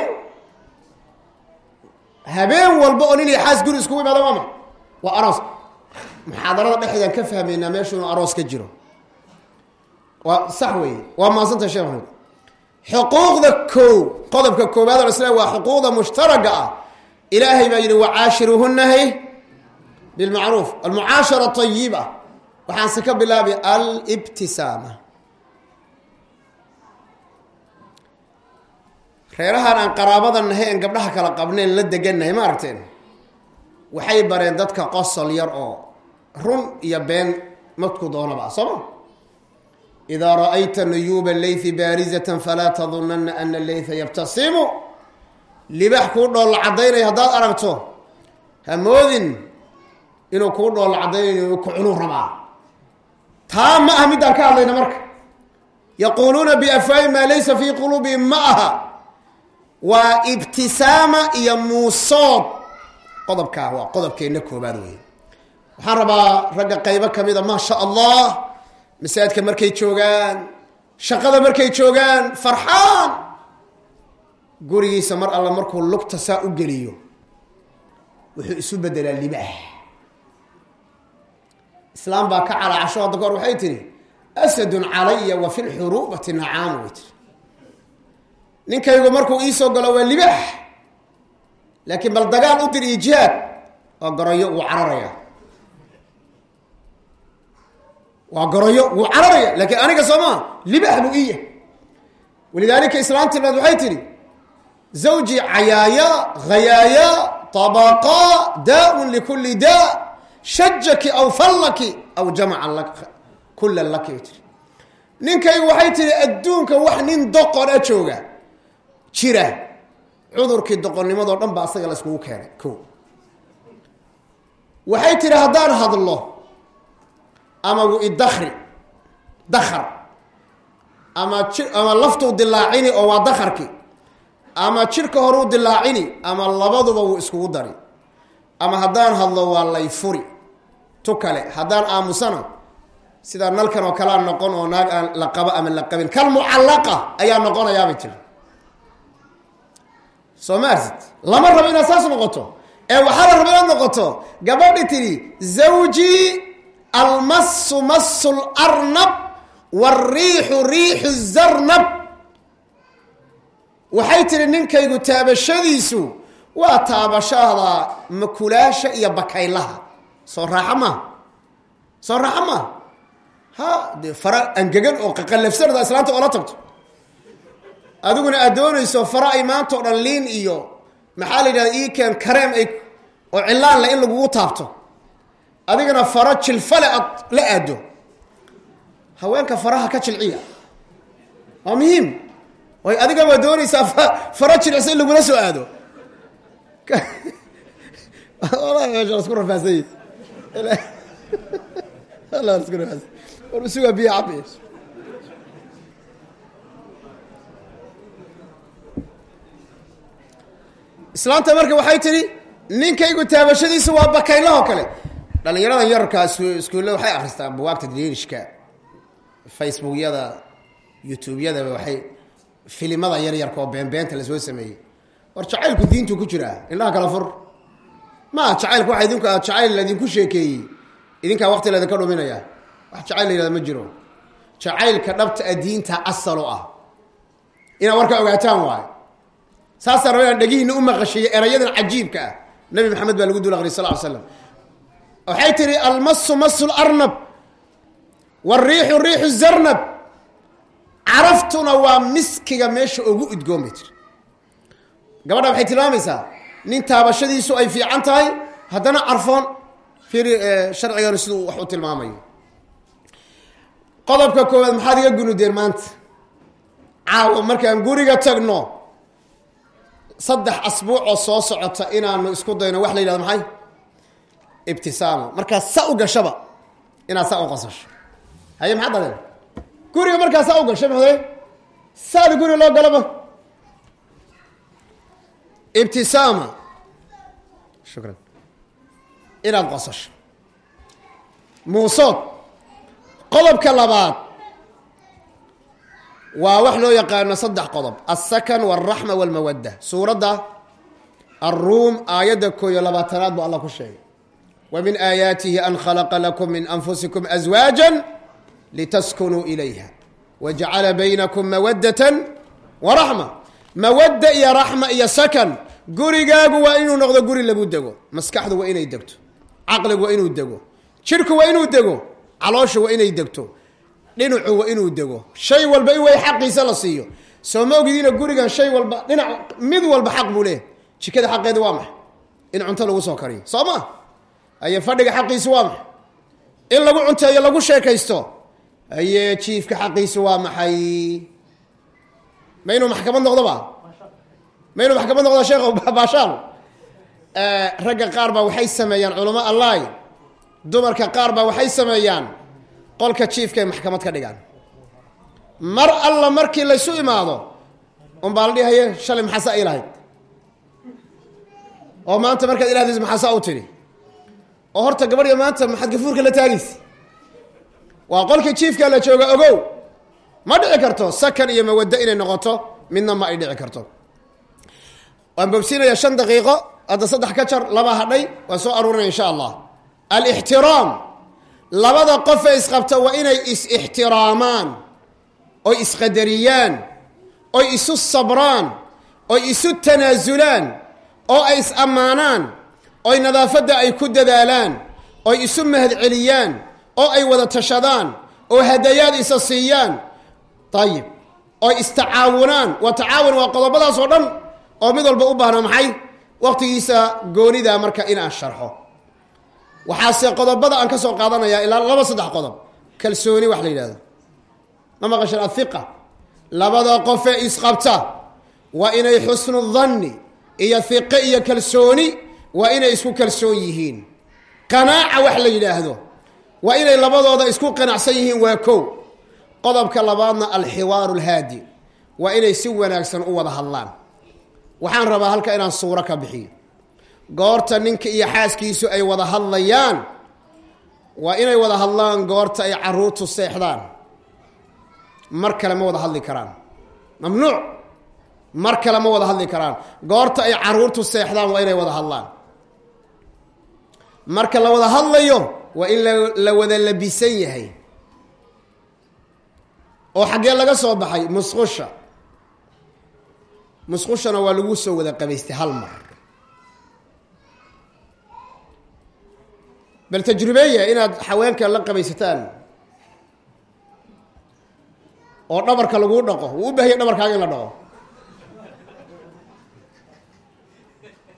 Habeen walba oo nin iyo xaas guri iskugu imaada waa ma. Waa aroos. Muxaadarada dhexdeedaan ka fahmaynaa meeshu inuu aroos ka jiro. Waa sax wey waa maasanta sheekh maxamed xuquuqda koow qodobka koowaad oo isla waa xuquuqda mushtaraga ah. Ilaahay baa yidhi wacaashiruhunahy bilmacruuf. Almucaashara ayiba waxaanse ka bilaabi alibtisaama. Reerahan aan qaraabada nahay en gabdhaha kala qabneen la degannahay ma aragteen? Waxay bareen dadka qosol yar oo run iyo been madku doonaba sooma idaa ra'ayta nuyuuba leythi baarizatan falaa tadunana ana leytha yabtasimu libax kuu dhoolla caddaynaya haddaad aragto hamoodin inuu kuu dhoolla caddaynayo ku cunuu rabaa taa ma aha middaan ka hadlayna marka yaquuluuna biafwaahi maa laysa fii quluubihim ma aha waa ibtisaama iyo muusood qodobkaa waa qodobkeenna koobaad wey waxaan rabaa ragga qaybo kamida maa sha allah masaajidka markay joogaan shaqada markay joogaan farxaan. Gurigiisa mar alla markuu lugta saa u geliyo wuxuu isu bedelaa libaax islaam baa ka calaacasho hadda kahor waxay tihi asadun calaya wa fi lxuruubati nacaamu way tiri ninkaygu markuu iisoo galo waa libaax laakiin bal dagaal u dir iyo jihaad waa garayo wuu cararaya waa garayo wuu cararaya laakiin aniga soomaa libaax buu iya walidaalika islaamtii baad waxay tihi zawji cayaaya hayaaya tabaqa daa-un likuli daa shajaki aw fallaki aw jamaca la kullan laki bay tiri ninkaygu waxay tihi adduunka wax nin doqon a jooga jira. Cudurkii doqonnimadoo dhan ba asaga la iskugu keenay ko waxay tihi haddaan hadlo ama wu idakri dakar ama ji ama laftuu dilaacini oo waa dakarki ama jidhka horuu dilaacini ama labaduba wuu iskugu dari. Ama haddaan hadlo waa lay furi. Tu kale haddaan aamusana sidaa nalkan oo kalea noqon oo naag aan la qabo ama la qabin. Kal mucallaqa ayaa noqonayaabay tiri soo ma arsid? Lama rabo inaad saas noqoto. Ee waxaa la raba inaad noqoto gabadhi tidhi zawji almasu masu larnab wariixu riixu zarnab. Waxay tihi ninkaygu taabashadiisu waa taabashada makulaasha iyo bakaylaha. Soo raaxo maaha soo raaxo maaha ha dee fara angegan oo qaqallafsanada islaanta oola tagto. Adiguna aad doonayso fara ay maanta o dhan liin iyo maxaa la yidhahda iken kareem ay oo cilaan le in lagugu taabto adigana faro jilfale aad la aado. Haweenka faraha ka jilciya. Waa muhiim. Way adiga doonaysaa faro jilicsa in lagula soo aado. Islaanta marka waxay tidhi ninkaygu taabashadiisa waa bakaylahoo kale dhalinyaradan yararkaa iskuulle waxay akristaan buwaagta diriirishka facebookyada youtube-yadaba waxay filimada yaryarka oo beenbeenta la soo sameeyey. War jacaylku diintu ku jiraa indhaha kala fur. Maa jacaylku waa idinku jacayl ladinku sheekeeyey. Idinkaa waqti laydinka dhuminaya. Wax jacayl la yihahda ma jiro. Jacaylka dhabta a diinta asalo ah. Inaad warka ogaataan waayo saasaa raba inaan dhegihiina u maqashiiyo erayadan cajiibka ah. Nabi maxamed baa lagu dul aqriy sal l slam waxay tihi almasu masu larnab wariixu riixu zarnab. Caraftuna waa miskiga meesha ugu udgoon bay tiri gabadha waxay tilmaamaysaa nin taabashadiisu ay fiican tahay haddana carfoon fiiri sharciganu siduu wax u tilmaamayo. Qodobka koowaad maxaad iga gunudeen maanta? Caawa markaan guriga tagno saddex asbuucoo soo socota inaanu isku dayno wax la yidhahdo maxay ibtisaamo markaa sa u gashaba inaad saa u qasasho haye maxaad dadeen guriga markaa saa u gasho maxde saada guriga loo galaba. Ibtisaama. Shukran. Inaad qosasho muusood. Qodobka labaad. Waa wax loo yaqaano saddex qodob. Alsakan walraxma walmawadda. Suuradda alruum aayadda koo iyo labaatanaad buu allah ku sheegay wa min aayaatihi an khalaqa lakum min anfusikum aswaaja litaskunuu ilayha wajacala baynakum mawaddatan wa raxma mawadda iyo raxma iyo sakan gurigaagu waa inuu noqdo guri lagu dego maskaxdu waa inay degto caqligu waa inuu dego jidhku waa inuu dego calooshu waa inay degto dhinacu waa inuu dego shay walba in way xaqiisa la siiyo soo ma ogidiina gurigan shay walba dhinac mid walba xaq buu leeyahy jikada xaqeeda waa maxay in cunto lagu aye fadhiga xaqiisu waa maxay? In lagu cunteeyo lagu sheekaysto. Aye jiifka xaqiisu waa maxay? Ma inuu maxkamad noqdoba ma inuu maxkamad noqdo sheekh baashaal ragga qaar baa waxay sameeyaan culamo allahi dumarka qaar baa waxay sameeyaan qolka jiifkaay maxkamad ka dhigaan. Mar alla markii laysu imaado unbaa la dhihaye shalay maxaasaa ii lahayd oo maanta markaad ilahdaysa maxaasaa u tidhi oo horta gabadhiya maanta maxaad gafuurka la taagaysa waa qolka jiifkaa la jooga ogow. Ma dhici karto sakan iyo mawaddo inay noqoto midna ma ay dhici karto. Waan bobsiinayaa shan daqiiqo hadda saddex ka jar laba hadhay waan soo aruurinaya insha allah. Alixtiraam. Labada qofee isqabta waa inay is-ixtiraamaan oy isqadariyaan oy isu sabraan oy isu tanaasulaan oo ay is-ammaanaan oy nadaafadda ay ku dadaalaan oy isu mahadceliyaan oo ay wada tashadaan oo hadayaad isa siiyaan. Ayib oy istacaawunaan. Wa tacaawun waa qodobadaas oo dhan oo mid walba u baahna maxay? Waqtigiisa goonida marka in aan sharxo. Waxaase qodobada aan ka soo qaadanaya ilaa laba saddex qodob. Kalsooni wax la yidhahdo ma maqashan athiqa? Labada qofee isqabta waa inay xusnu danni iyo hiqe iyo kalsooni waa inay isku kalsoon yihiin. Qanaaca wax la yidhaahdo. Waa inay labadooda isku qanacsan yihiin waa kow. Qodobka labaadna alxiwaaru lhaadi waa inay si wanaagsan u wada hadlaan. Waxaan rabaa halka inaan suuro ka bixiyo. Goorta ninka iyo xaaskiisu ay wada hadlayaan waa inay wada hadlaan goorta ay caruurtu seexdaan. Mar kale ma wada hadli karaan. Mamnuuc. Mar kale ma wada hadli karaan. Goorta ay caruurtu seexdaan waa inay wada hadlaan marka la wada hadlayo waa in la wada labisan yahay. oo xaggee laga soo baxay musqusha. Musqushana waa lagu soo wada qabaystay hal mar. Bal tajribeeya inaad haweenka la qabaysataan. oo dhabarka laguu dhaqo wuu u baahaya dhabarkaaga in la dhaqo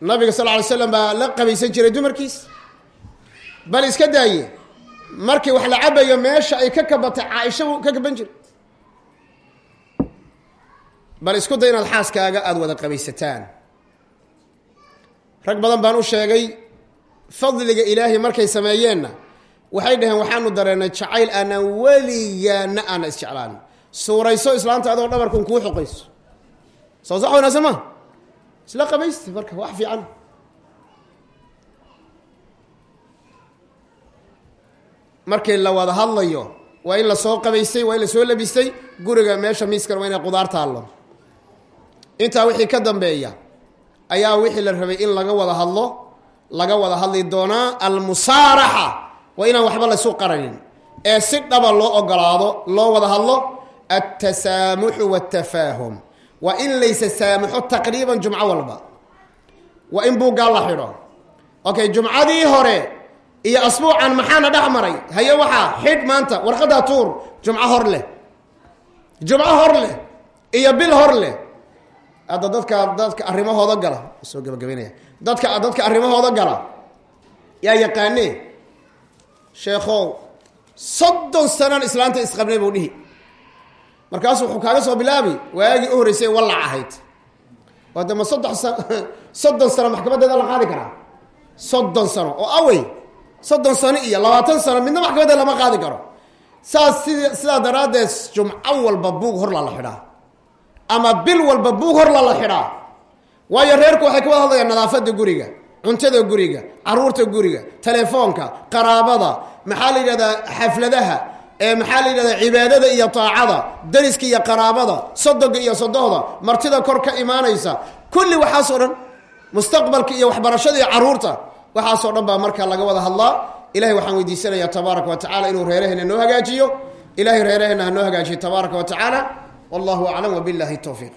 nabiga sal ly slam baa la qabaysan jiray dumarkiis bal iska daaye. Markii wax la cabayo meesha ay ka kabatay caaisha ka kaban jiray. Bal isku day inaad xaaskaaga aada wada qabaysataan. Rag badan baan u sheegay fadliga ilaahay markay sameeyeenna waxay dhaheen waxaanu dareennay jacayl aanaan weligaana aana isjeclaan. Suurayso islaanta adoo dhabarkun kuu xoqayso. Soo sax ma? Isla qabaysta marka wax fiican markii la wada hadlayo waa in la soo qabaystay waa in la soo labistay guriga meesha miiskan waa inay qudaar taallo intaa wixii ka dambeeya ayaa wixii la rabay in laga wada hadlo laga wada hadli doonaa almusaaraxa waa inaan waxba laysu qaranin. Ee si dhaba loo ogolaado loo wada hadlo altasaamuxu watafaahum waa in laysa saamuxo taqriiban jumco walba. Waa in buuggaa la xidho. Okay jumcadii hore iyo asbuucan maxaana dhex maray? Haye waxaa xidh maanta warqaddaa tuur jumco hor leh. Jumco hor leh iyo bil hor leh. Hadda dadka dadka arrimahooda gala soo gabagabaynaya dadka dadka arrimahooda gala yaa yaqaane sheekhow soddon sanaan islaanta isqabnay buu dhihi. Markaasu wuxuu kaaga soo bilaabi waagii u horreysay wallac ahayd. Waa de ma soddon sa soddon sano maxkamadeeda la qaadi karaa? Soddon sano oo awey soddon sano iyo labaatan sano midna maxkamadeeda lama qaadi karo. Saas sid sidaa daraaddeed jumco walba buug horla la xidhaa. Ama bil walba buug horla la xidhaa. Waayo reerku waxay ka hadlayaan nadaafada guriga cuntada guriga carruurta guriga telefoonka qaraabada maxaa la yidhahdaa xafladaha ee maxaa la yidhahdaa cibaadada iyo taacada dariska iyo qaraabada sodoga iyo sodohda martida kor ka imaanaysa. Kulli waxaasoo dhan mustaqbalka iyo waxbarashada iyo carruurta waxaasoo dhan baa marka laga wada hadlaa ilahay waxaan weydiisanayaa tabaaraka wa tacala inuu reeraheena noo hagaajiyo. Ilahay reeraheena ha noo hagaajiyo tabaaraka wa tacaala. Wallahu aclam wabillahi towfiiq